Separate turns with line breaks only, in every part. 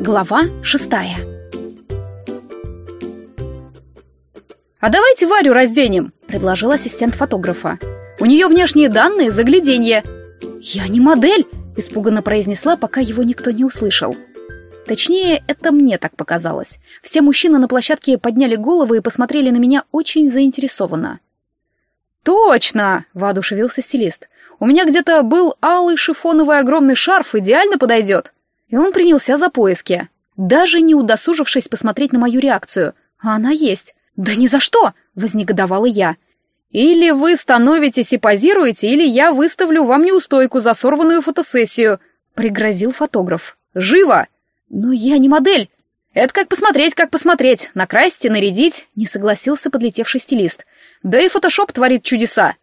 Глава шестая «А давайте Варю разденем», — предложил ассистент фотографа. «У нее внешние данные, загляденье». «Я не модель», — испуганно произнесла, пока его никто не услышал. Точнее, это мне так показалось. Все мужчины на площадке подняли головы и посмотрели на меня очень заинтересованно. «Точно!» — воодушевился стилист. «У меня где-то был алый шифоновый огромный шарф, идеально подойдет!» И он принялся за поиски, даже не удосужившись посмотреть на мою реакцию. А она есть. «Да ни за что!» — вознегодовала я. «Или вы становитесь и позируете, или я выставлю вам неустойку за сорванную фотосессию», — пригрозил фотограф. «Живо!» «Но я не модель!» «Это как посмотреть, как посмотреть. Накрасить и нарядить», — не согласился подлетевший стилист. «Да и фотошоп творит чудеса».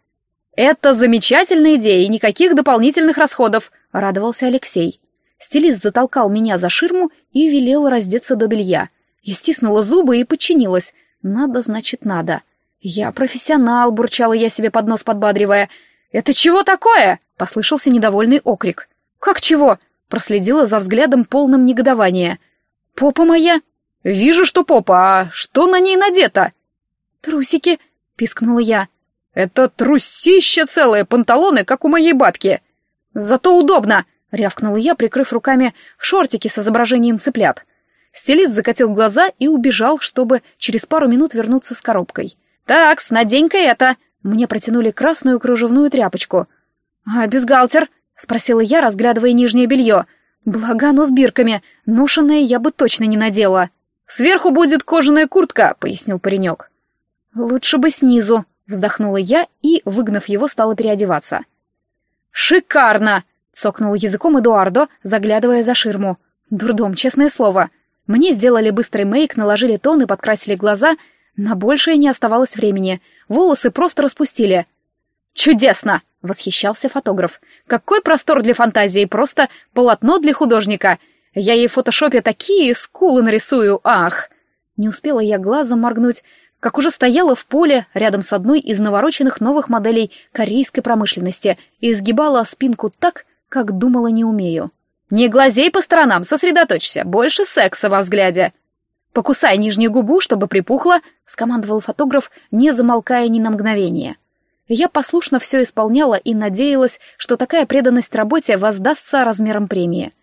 «Это замечательная идея и никаких дополнительных расходов», — радовался Алексей. Стилист затолкал меня за ширму и велел раздеться до белья. Я стиснула зубы и подчинилась. Надо, значит, надо. Я профессионал, бурчала я себе под нос, подбадривая. «Это чего такое?» — послышался недовольный окрик. «Как чего?» — проследила за взглядом полным негодования. «Попа моя?» «Вижу, что попа, а что на ней надето?» «Трусики», — пискнула я. «Это трусище целое, панталоны, как у моей бабки. Зато удобно!» Рявкнула я, прикрыв руками шортики с изображением цыплят. Стилист закатил глаза и убежал, чтобы через пару минут вернуться с коробкой. «Так, надень-ка это!» Мне протянули красную кружевную тряпочку. «А бюстгальтер?» — спросила я, разглядывая нижнее белье. «Благо оно с бирками. Ношенное я бы точно не надела». «Сверху будет кожаная куртка», — пояснил паренек. «Лучше бы снизу», — вздохнула я и, выгнав его, стала переодеваться. «Шикарно!» Цокнул языком Эдуардо, заглядывая за ширму. Дурдом, честное слово. Мне сделали быстрый мейк, наложили тон и подкрасили глаза. На большее не оставалось времени. Волосы просто распустили. «Чудесно!» — восхищался фотограф. «Какой простор для фантазии! Просто полотно для художника! Я ей в фотошопе такие скулы нарисую! Ах!» Не успела я глазом моргнуть, как уже стояла в поле рядом с одной из навороченных новых моделей корейской промышленности и изгибала спинку так, как думала, не умею. «Не глазей по сторонам, сосредоточься, больше секса во взгляде!» «Покусай нижнюю губу, чтобы припухла», — скомандовал фотограф, не замолкая ни на мгновение. Я послушно все исполняла и надеялась, что такая преданность работе воздастся размером премии.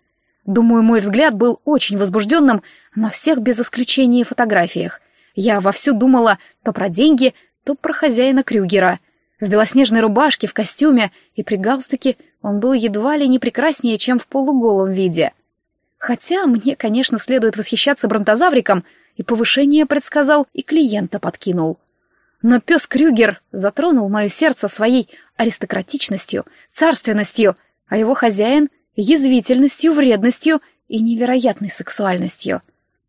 Думаю, мой взгляд был очень возбужденным на всех без исключения фотографиях. Я вовсю думала то про деньги, то про хозяина Крюгера — в белоснежной рубашке, в костюме и при галстуке он был едва ли не прекраснее, чем в полуголом виде. Хотя мне, конечно, следует восхищаться бронтозавриком, и повышение предсказал, и клиента подкинул. Но пес Крюгер затронул мое сердце своей аристократичностью, царственностью, а его хозяин — язвительностью, вредностью и невероятной сексуальностью.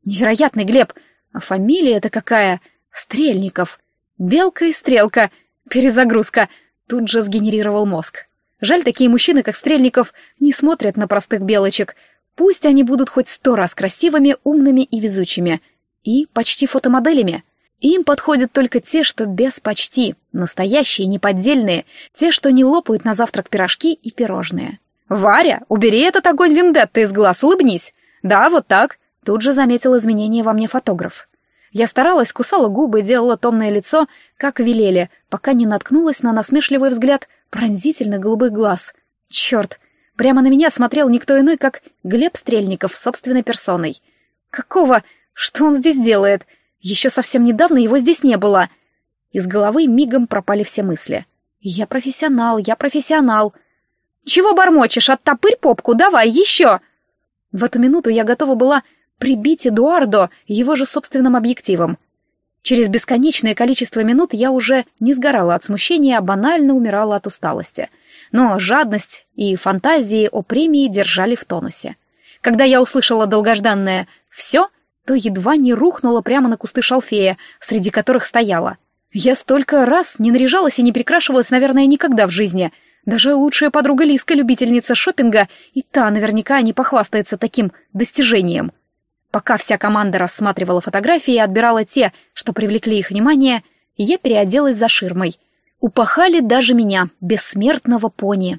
Невероятный Глеб, а фамилия-то какая? Стрельников. Белка и стрелка — Перезагрузка. Тут же сгенерировал мозг. Жаль, такие мужчины, как Стрельников, не смотрят на простых белочек. Пусть они будут хоть сто раз красивыми, умными и везучими. И почти фотомоделями. Им подходят только те, что без почти, настоящие, неподдельные, те, что не лопают на завтрак пирожки и пирожные. «Варя, убери этот огонь вендетты из глаз, улыбнись!» «Да, вот так!» Тут же заметил изменения во мне фотограф. Я старалась, кусала губы, делала томное лицо, как велели, пока не наткнулась на насмешливый взгляд пронзительных голубых глаз. Черт! Прямо на меня смотрел никто иной, как Глеб Стрельников собственной персоной. Какого? Что он здесь делает? Еще совсем недавно его здесь не было. Из головы мигом пропали все мысли. Я профессионал, я профессионал. Чего бормочешь? Оттопырь попку, давай, еще! В эту минуту я готова была прибить Эдуардо его же собственным объективом. Через бесконечное количество минут я уже не сгорала от смущения, а банально умирала от усталости. Но жадность и фантазии о премии держали в тонусе. Когда я услышала долгожданное «все», то едва не рухнула прямо на кусты шалфея, среди которых стояла. Я столько раз не наряжалась и не прикрашивалась, наверное, никогда в жизни. Даже лучшая подруга Лиска, любительница шопинга, и та наверняка не похвастается таким достижением. Пока вся команда рассматривала фотографии и отбирала те, что привлекли их внимание, я переоделась за ширмой. Упахали даже меня, бессмертного пони.